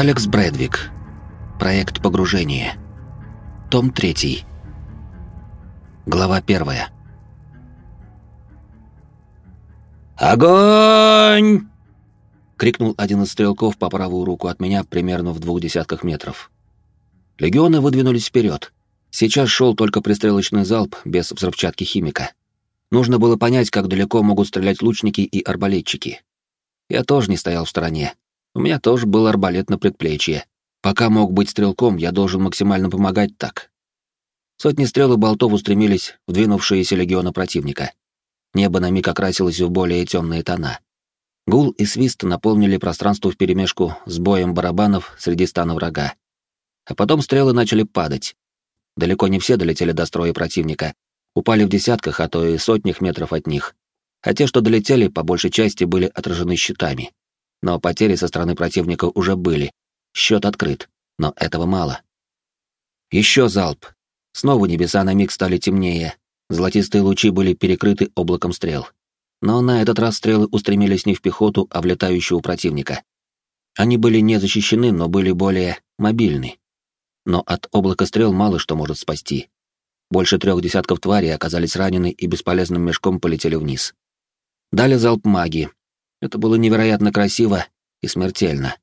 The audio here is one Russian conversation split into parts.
Алекс Брэдвик. Проект погружения. Том 3. Глава 1. «Огонь!» — крикнул один из стрелков по правую руку от меня примерно в двух десятках метров. Легионы выдвинулись вперед. Сейчас шел только пристрелочный залп без взрывчатки химика. Нужно было понять, как далеко могут стрелять лучники и арбалетчики. Я тоже не стоял в стороне, у меня тоже был арбалет на предплечье. Пока мог быть стрелком, я должен максимально помогать так. Сотни стрел и болтов устремились в двинувшиеся легионы противника. Небо на миг окрасилось в более темные тона. Гул и свист наполнили пространство вперемешку с боем барабанов среди стана врага. А потом стрелы начали падать. Далеко не все долетели до строя противника, упали в десятках, а то и сотнях метров от них. А те, что долетели, по большей части были отражены щитами. Но потери со стороны противника уже были. Счет открыт, но этого мало. Еще залп. Снова небеса на миг стали темнее. Золотистые лучи были перекрыты облаком стрел. Но на этот раз стрелы устремились не в пехоту, а в летающего противника. Они были не защищены, но были более мобильны. Но от облака стрел мало что может спасти. Больше трех десятков тварей оказались ранены и бесполезным мешком полетели вниз. Дали залп маги, это было невероятно красиво и смертельно.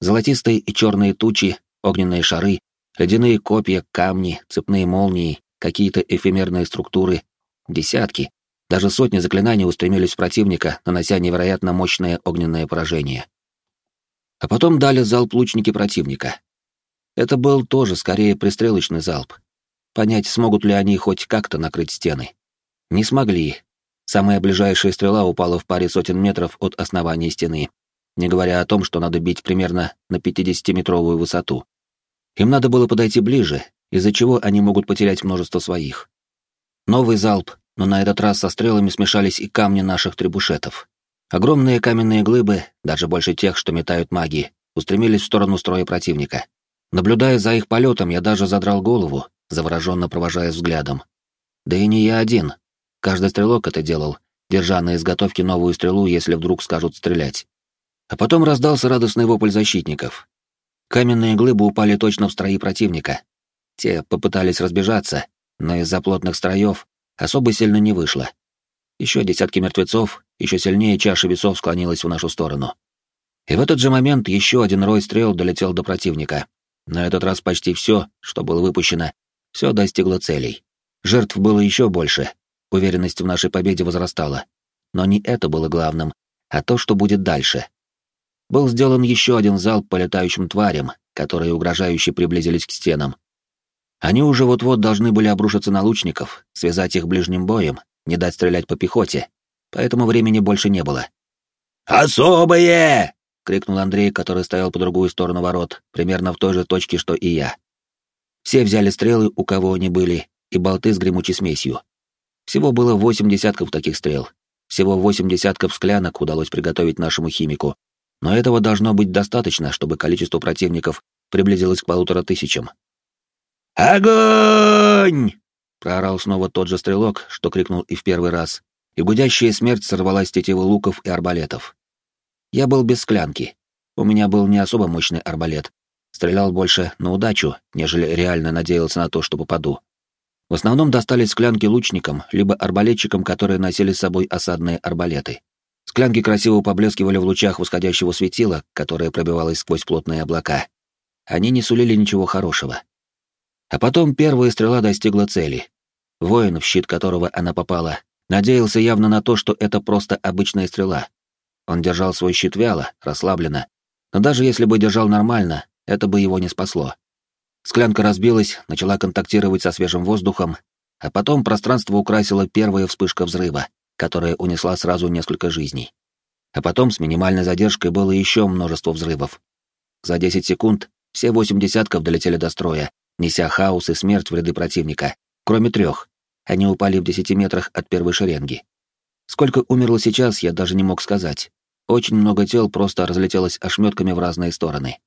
Золотистые и черные тучи, огненные шары, ледяные копья, камни, цепные молнии, какие-то эфемерные структуры, десятки, даже сотни заклинаний устремились в противника, нанося невероятно мощное огненное поражение. А потом дали залп лучники противника. Это был тоже скорее пристрелочный залп. Понять, смогут ли они хоть как-то накрыть стены. Не смогли, Самая ближайшая стрела упала в паре сотен метров от основания стены, не говоря о том, что надо бить примерно на 50-метровую высоту. Им надо было подойти ближе, из-за чего они могут потерять множество своих. Новый залп, но на этот раз со стрелами смешались и камни наших требушетов. Огромные каменные глыбы, даже больше тех, что метают маги, устремились в сторону строя противника. Наблюдая за их полетом, я даже задрал голову, завороженно провожая взглядом. Да и не я один, Каждый стрелок это делал, держа на изготовке новую стрелу, если вдруг скажут стрелять. А потом раздался радостный вопль защитников. Каменные глыбы упали точно в строи противника. Те попытались разбежаться, но из-за плотных строев особо сильно не вышло. Еще десятки мертвецов, еще сильнее чаша весов склонилась в нашу сторону. И в этот же момент еще один рой стрел долетел до противника. На этот раз почти все, что было выпущено, все достигло целей. Жертв было еще больше, Уверенность в нашей победе возрастала. Но не это было главным, а то, что будет дальше. Был сделан еще один залп по летающим тварям, которые угрожающе приблизились к стенам. Они уже вот-вот должны были обрушиться на лучников, связать их ближним боем, не дать стрелять по пехоте, поэтому времени больше не было. «Особые!» — крикнул Андрей, который стоял по другую сторону ворот, примерно в той же точке, что и я. Все взяли стрелы, у кого они были, и болты с гремучей смесью. Всего было восемь десятков таких стрел. Всего восемь десятков склянок удалось приготовить нашему химику. Но этого должно быть достаточно, чтобы количество противников приблизилось к полутора тысячам. «Огонь!» — проорал снова тот же стрелок, что крикнул и в первый раз, и гудящая смерть сорвалась с тетивы луков и арбалетов. Я был без склянки. У меня был не особо мощный арбалет. Стрелял больше на удачу, нежели реально надеялся на то, что попаду. В основном достались склянки лучникам, либо арбалетчикам, которые носили с собой осадные арбалеты. Склянки красиво поблескивали в лучах восходящего светила, которое пробивалось сквозь плотные облака. Они не сулили ничего хорошего. А потом первая стрела достигла цели. Воин, в щит которого она попала, надеялся явно на то, что это просто обычная стрела. Он держал свой щит вяло, расслабленно. Но даже если бы держал нормально, это бы его не спасло. Склянка разбилась, начала контактировать со свежим воздухом, а потом пространство украсила первая вспышка взрыва, которая унесла сразу несколько жизней. А потом с минимальной задержкой было еще множество взрывов. За 10 секунд все восемь десятков долетели до строя, неся хаос и смерть в ряды противника, кроме трех. Они упали в десяти метрах от первой шеренги. Сколько умерло сейчас, я даже не мог сказать. Очень много тел просто разлетелось ошметками в разные стороны.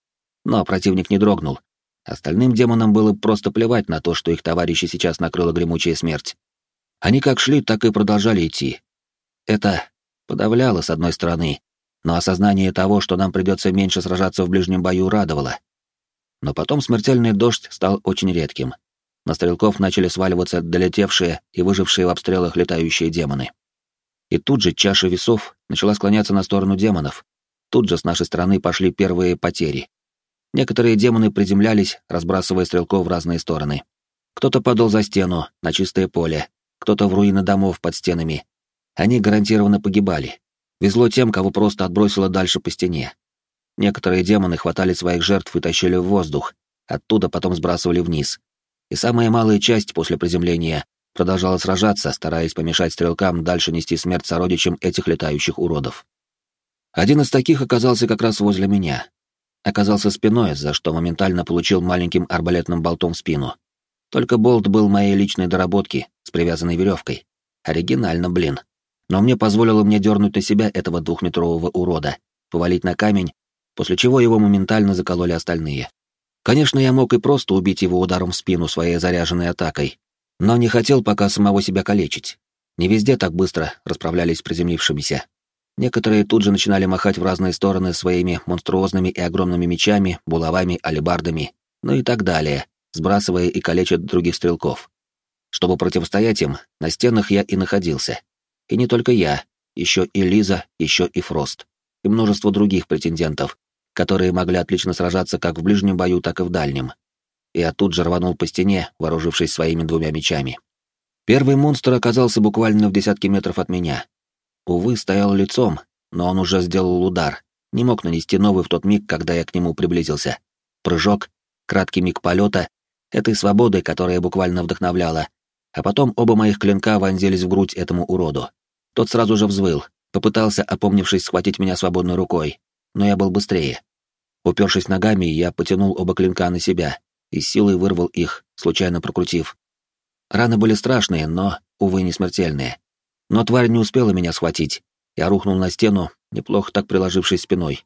Но противник не дрогнул, Остальным демонам было просто плевать на то, что их товарищи сейчас накрыла гремучая смерть. Они как шли, так и продолжали идти. Это подавляло, с одной стороны, но осознание того, что нам придется меньше сражаться в ближнем бою, радовало. Но потом смертельный дождь стал очень редким. На стрелков начали сваливаться долетевшие и выжившие в обстрелах летающие демоны. И тут же чаша весов начала склоняться на сторону демонов. Тут же с нашей стороны пошли первые потери. Некоторые демоны приземлялись, разбрасывая стрелков в разные стороны. Кто-то падал за стену, на чистое поле, кто-то в руины домов под стенами. Они гарантированно погибали. Везло тем, кого просто отбросило дальше по стене. Некоторые демоны хватали своих жертв и тащили в воздух, оттуда потом сбрасывали вниз. И самая малая часть после приземления продолжала сражаться, стараясь помешать стрелкам дальше нести смерть сородичам этих летающих уродов. Один из таких оказался как раз возле меня. Оказался спиной, за что моментально получил маленьким арбалетным болтом в спину. Только болт был моей личной доработки, с привязанной веревкой. Оригинально, блин. Но мне позволило мне дернуть на себя этого двухметрового урода, повалить на камень, после чего его моментально закололи остальные. Конечно, я мог и просто убить его ударом в спину своей заряженной атакой, но не хотел пока самого себя калечить. Не везде так быстро расправлялись с приземлившимися. Некоторые тут же начинали махать в разные стороны своими монструозными и огромными мечами, булавами, алебардами, ну и так далее, сбрасывая и калеча других стрелков. Чтобы противостоять им, на стенах я и находился. И не только я, еще и Лиза, еще и Фрост, и множество других претендентов, которые могли отлично сражаться как в ближнем бою, так и в дальнем. Я тут же рванул по стене, вооружившись своими двумя мечами. Первый монстр оказался буквально в десятке метров от меня. Увы, стоял лицом, но он уже сделал удар, не мог нанести новый в тот миг, когда я к нему приблизился. Прыжок, краткий миг полета, этой свободы, которая буквально вдохновляла, а потом оба моих клинка вонзились в грудь этому уроду. Тот сразу же взвыл, попытался, опомнившись, схватить меня свободной рукой, но я был быстрее. Упершись ногами, я потянул оба клинка на себя и силой вырвал их, случайно прокрутив. Раны были страшные, но, увы, не смертельные. Но тварь не успела меня схватить. Я рухнул на стену, неплохо так приложившись спиной.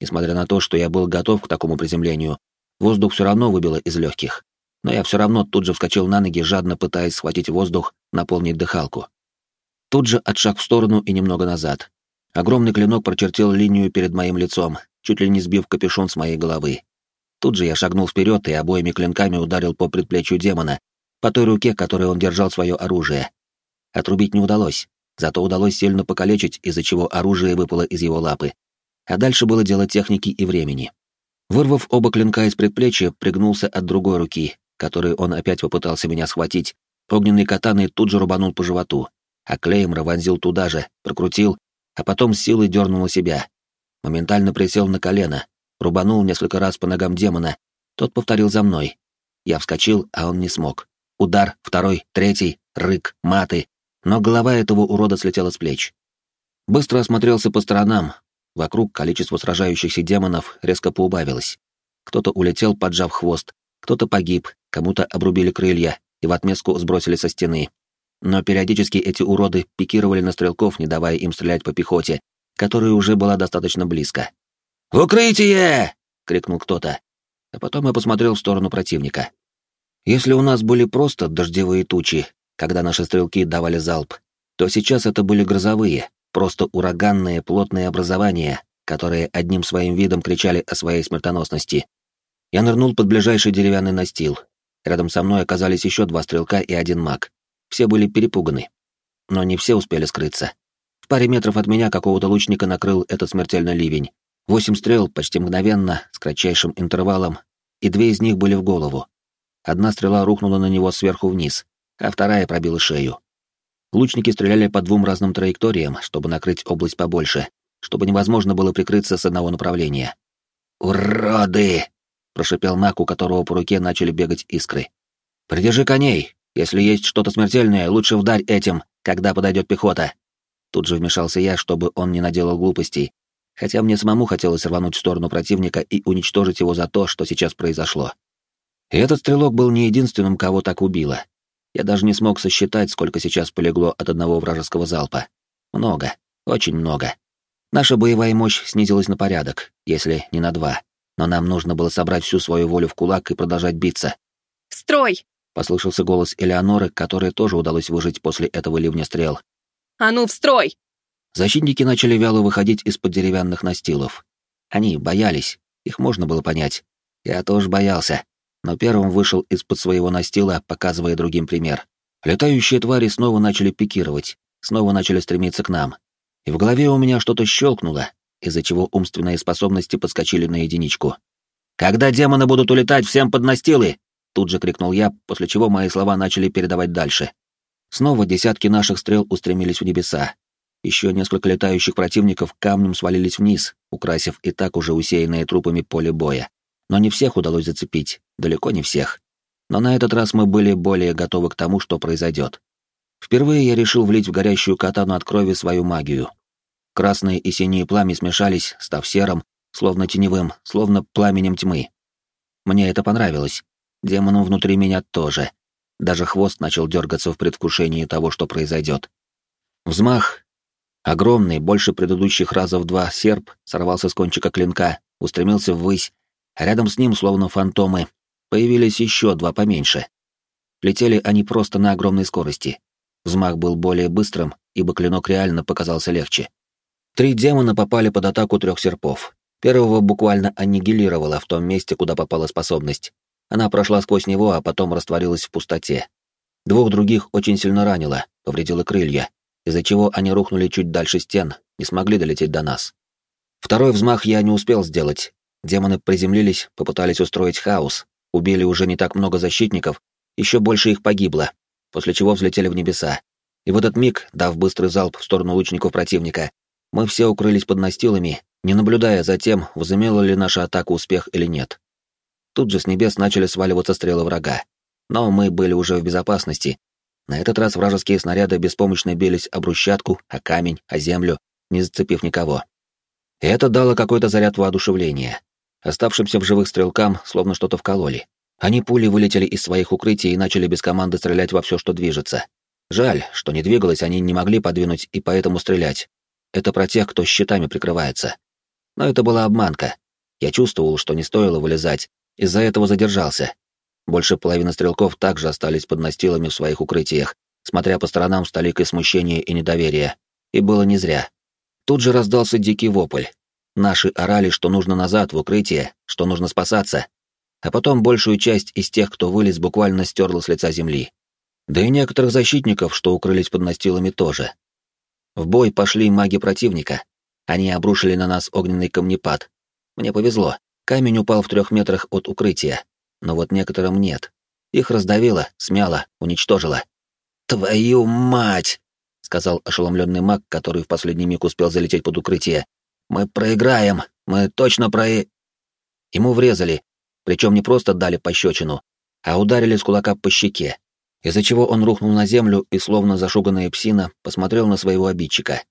Несмотря на то, что я был готов к такому приземлению, воздух все равно выбило из легких но я все равно тут же вскочил на ноги, жадно пытаясь схватить воздух, наполнить дыхалку. Тут же отшаг в сторону и немного назад. Огромный клинок прочертил линию перед моим лицом, чуть ли не сбив капюшон с моей головы. Тут же я шагнул вперед и обоими клинками ударил по предплечью демона, по той руке, которой он держал свое оружие. Отрубить не удалось, зато удалось сильно покалечить, из-за чего оружие выпало из его лапы. А дальше было дело техники и времени. Вырвав оба клинка из предплечья, пригнулся от другой руки, который он опять попытался меня схватить, огненный катаной тут же рубанул по животу, а клеем вонзил туда же, прокрутил, а потом с силой дернул на себя. Моментально присел на колено, рубанул несколько раз по ногам демона, тот повторил за мной. Я вскочил, а он не смог. Удар, второй, третий, рык, маты, но голова этого урода слетела с плеч. Быстро осмотрелся по сторонам. Вокруг количество сражающихся демонов резко поубавилось. Кто-то улетел, поджав хвост, кто-то погиб, кому-то обрубили крылья и в отместку сбросили со стены. Но периодически эти уроды пикировали на стрелков, не давая им стрелять по пехоте, которая уже была достаточно близко. «В укрытие!» — крикнул кто-то. А потом я посмотрел в сторону противника. Если у нас были просто дождевые тучи, когда наши стрелки давали залп, то сейчас это были грозовые, просто ураганные плотные образования, которые одним своим видом кричали о своей смертоносности. Я нырнул под ближайший деревянный настил. Рядом со мной оказались еще два стрелка и один маг. Все были перепуганы. Но не все успели скрыться. В паре метров от меня какого-то лучника накрыл этот смертельный ливень. Восемь стрел почти мгновенно, с кратчайшим интервалом, и две из них были в голову. Одна стрела рухнула на него сверху вниз, а вторая пробила шею. Лучники стреляли по двум разным траекториям, чтобы накрыть область побольше, чтобы невозможно было прикрыться с одного направления. «Уроды!» прошипел маг, у которого по руке начали бегать искры. «Придержи коней! Если есть что-то смертельное, лучше вдарь этим, когда подойдет пехота!» Тут же вмешался я, чтобы он не наделал глупостей, хотя мне самому хотелось рвануть в сторону противника и уничтожить его за то, что сейчас произошло. И этот стрелок был не единственным, кого так убило. Я даже не смог сосчитать, сколько сейчас полегло от одного вражеского залпа. Много, очень много. Наша боевая мощь снизилась на порядок, если не на два но нам нужно было собрать всю свою волю в кулак и продолжать биться. «Строй!» — послышался голос Элеоноры, которой тоже удалось выжить после этого ливня стрел. «А ну, в строй!» Защитники начали вяло выходить из-под деревянных настилов. Они боялись, их можно было понять. Я тоже боялся, но первым вышел из-под своего настила, показывая другим пример. Летающие твари снова начали пикировать, снова начали стремиться к нам. И в голове у меня что-то щелкнуло, из-за чего умственные способности подскочили на единичку. «Когда демоны будут улетать, всем под настилы!» Тут же крикнул я, после чего мои слова начали передавать дальше. Снова десятки наших стрел устремились в небеса, еще несколько летающих противников камнем свалились вниз, украсив и так уже усеянные трупами поле боя. Но не всех удалось зацепить, далеко не всех. Но на этот раз мы были более готовы к тому, что произойдет. Впервые я решил влить в горящую катану от крови свою магию. Красные и синие пламя смешались, став серым, словно теневым, словно пламенем тьмы. Мне это понравилось. Демону внутри меня тоже. Даже хвост начал дергаться в предвкушении того, что произойдет. Взмах, Огромный, больше предыдущих разов два серп сорвался с кончика клинка, устремился ввысь, рядом с ним, словно фантомы, появились еще два поменьше. Летели они просто на огромной скорости. Взмах был более быстрым, ибо клинок реально показался легче. Три демона попали под атаку трех серпов. Первого буквально аннигилировала в том месте, куда попала способность. Она прошла сквозь него, а потом растворилась в пустоте. Двух других очень сильно ранила, повредила крылья, из-за чего они рухнули чуть дальше стен, не смогли долететь до нас. Второй взмах я не успел сделать. Демоны приземлились, попытались устроить хаос, убили уже не так много защитников, еще больше их погибло, после чего взлетели в небеса. И в этот миг, дав быстрый залп в сторону лучников противника, мы все укрылись под настилами, не наблюдая за тем, возымела ли наша атака успех или нет. Тут же с небес начали сваливаться стрелы врага. Но мы были уже в безопасности, на этот раз вражеские снаряды беспомощно бились о брусчатку, о камень, о землю, не зацепив никого. И это дало какой-то заряд воодушевления. Оставшимся в живых стрелкам словно что-то вкололи. Они пули вылетели из своих укрытий и начали без команды стрелять во все, что движется. Жаль, что не двигалось, они не могли подвинуть и поэтому стрелять. Это про тех, кто щитами прикрывается. Но это была обманка. Я чувствовал, что не стоило вылезать, из-за этого задержался, больше половины стрелков также остались под настилами в своих укрытиях, смотря по сторонам с толикой смущения и недоверия. И было не зря. Тут же раздался дикий вопль. Наши орали, что нужно назад, в укрытие, что нужно спасаться. А потом большую часть из тех, кто вылез, буквально стерла с лица земли. Да и некоторых защитников, что укрылись под настилами, тоже. В бой пошли маги противника. Они обрушили на нас огненный камнепад. Мне повезло. Камень упал в трех метрах от укрытия, но вот некоторым нет. Их раздавило, смяло, уничтожило. «Твою мать!» — сказал ошеломленный маг, который в последний миг успел залететь под укрытие. «Мы проиграем! Мы точно про...» Ему врезали, причем не просто дали пощечину, а ударили с кулака по щеке, из-за чего он рухнул на землю и, словно зашуганная псина, посмотрел на своего обидчика.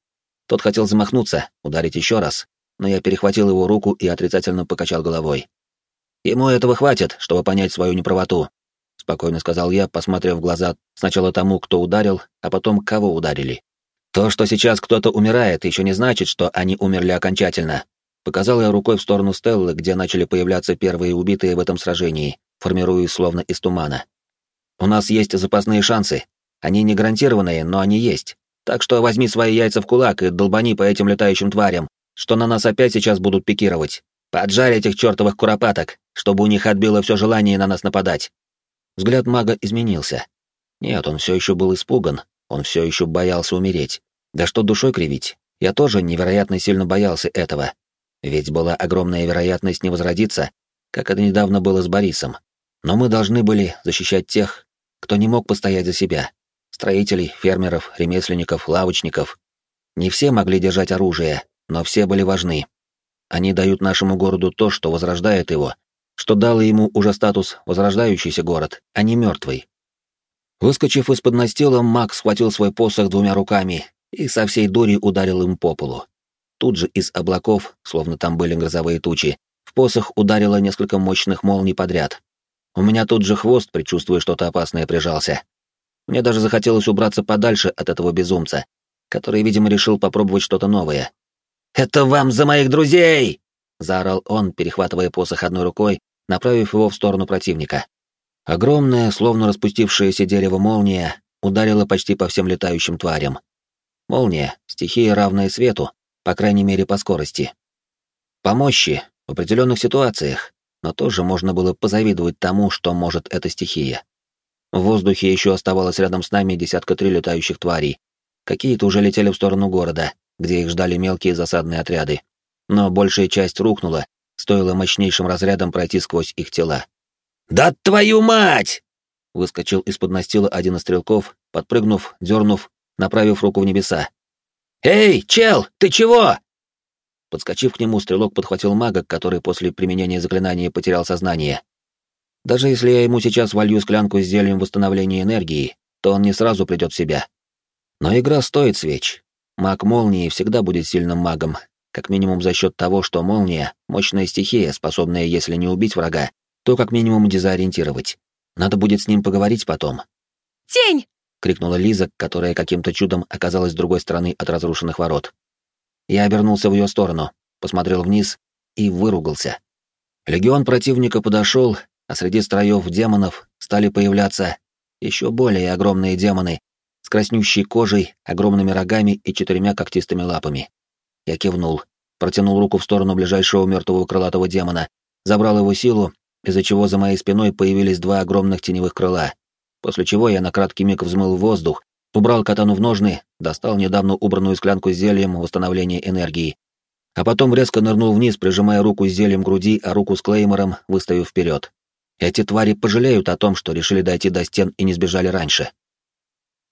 Тот хотел замахнуться, ударить еще раз, но я перехватил его руку и отрицательно покачал головой. Ему этого хватит, чтобы понять свою неправоту, спокойно сказал я, посмотрев в глаза сначала тому, кто ударил, а потом кого ударили. То, что сейчас кто-то умирает, еще не значит, что они умерли окончательно. Показал я рукой в сторону Стеллы, где начали появляться первые убитые в этом сражении, формируясь словно из тумана. У нас есть запасные шансы. Они не гарантированные, но они есть. Так что возьми свои яйца в кулак и долбани по этим летающим тварям, что на нас опять сейчас будут пикировать. Поджарь этих чертовых куропаток, чтобы у них отбило все желание на нас нападать. Взгляд мага изменился. Нет, он все еще был испуган, он все еще боялся умереть. Да что душой кривить, я тоже невероятно сильно боялся этого. Ведь была огромная вероятность не возродиться, как это недавно было с Борисом. Но мы должны были защищать тех, кто не мог постоять за себя. Строителей, фермеров, ремесленников, лавочников. Не все могли держать оружие, но все были важны. Они дают нашему городу то, что возрождает его, что дало ему уже статус возрождающийся город, а не мертвый. Выскочив из-под настила, маг схватил свой посох двумя руками и со всей дури ударил им по полу. Тут же из облаков, словно там были грозовые тучи, в посох ударило несколько мощных молний подряд. У меня тут же хвост, предчувствуя что-то опасное, прижался. Мне даже захотелось убраться подальше от этого безумца, который, видимо, решил попробовать что-то новое, «Это вам за моих друзей!» — заорал он, перехватывая посох одной рукой, направив его в сторону противника. Огромная, словно распустившееся дерево молния, ударила почти по всем летающим тварям. Молния — стихия, равная свету, по крайней мере, по скорости. По мощи, в определенных ситуациях, но тоже можно было позавидовать тому, что может эта стихия. В воздухе еще оставалось рядом с нами десятка три летающих тварей. Какие-то уже летели в сторону города, где их ждали мелкие засадные отряды. Но большая часть рухнула, стоило мощнейшим разрядом пройти сквозь их тела. «Да твою мать!» Выскочил из-под настила один из стрелков, подпрыгнув, дернув, направив руку в небеса. «Эй, чел, ты чего?» Подскочив к нему, стрелок подхватил мага, который после применения заклинания потерял сознание. Даже если я ему сейчас волью склянку с зельем восстановления энергии, то он не сразу придет в себя. Но игра стоит свеч. Маг молнии всегда будет сильным магом, как минимум за счет того, что молния — мощная стихия, способная, если не убить врага, то как минимум дезориентировать. Надо будет с ним поговорить потом. «Тень!» — крикнула Лиза, которая каким-то чудом оказалась с другой стороны от разрушенных ворот. Я обернулся в ее сторону, посмотрел вниз и выругался. Легион противника подошел, а среди строев демонов стали появляться еще более огромные демоны с краснющей кожей, огромными рогами и четырьмя когтистыми лапами. Я кивнул, протянул руку в сторону ближайшего мертвого крылатого демона, забрал его силу, из-за чего за моей спиной появились два огромных теневых крыла, после чего я на краткий миг взмыл в воздух, убрал катану в ножны, достал недавно убранную склянку с зельем восстановления энергии, а потом резко нырнул вниз, прижимая руку с зельем груди, а руку с клеймором выставив вперед. Эти твари пожалеют о том, что решили дойти до стен и не сбежали раньше.